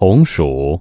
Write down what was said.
红薯